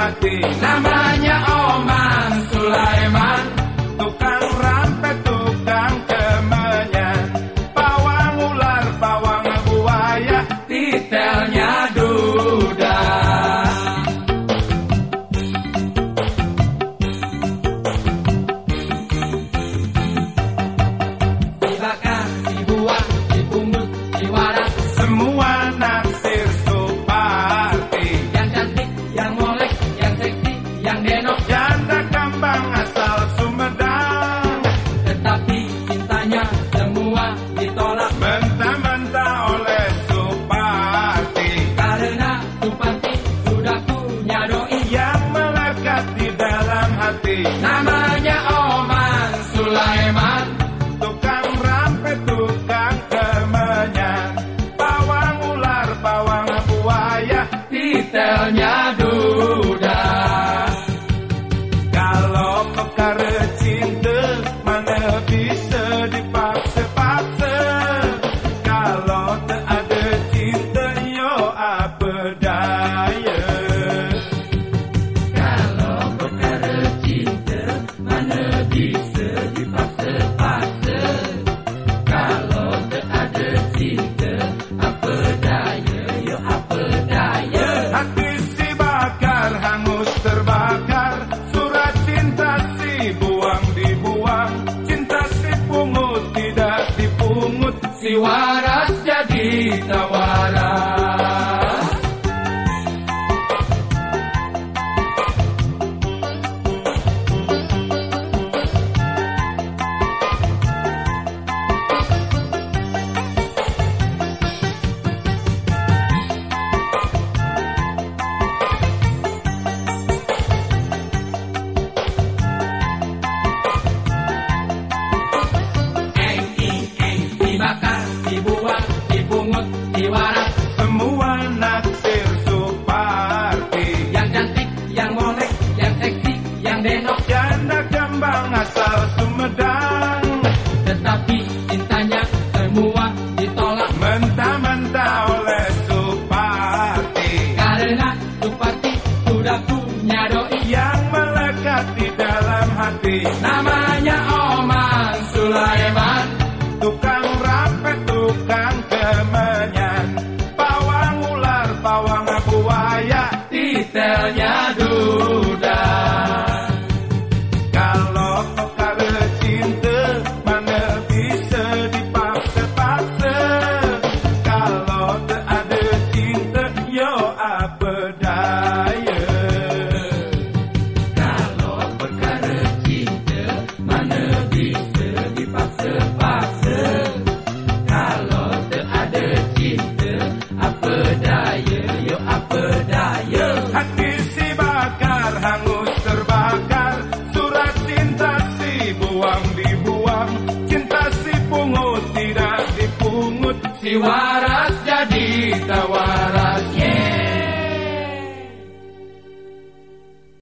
Nada Namanya Oman Sulaiman. Tukang rampet, tukang kemenyan Bawang ular, bawang buaya detailnya duda. Kalau pekerja why. Namanya Oman Sulaiman Tukang si waras jadi tawa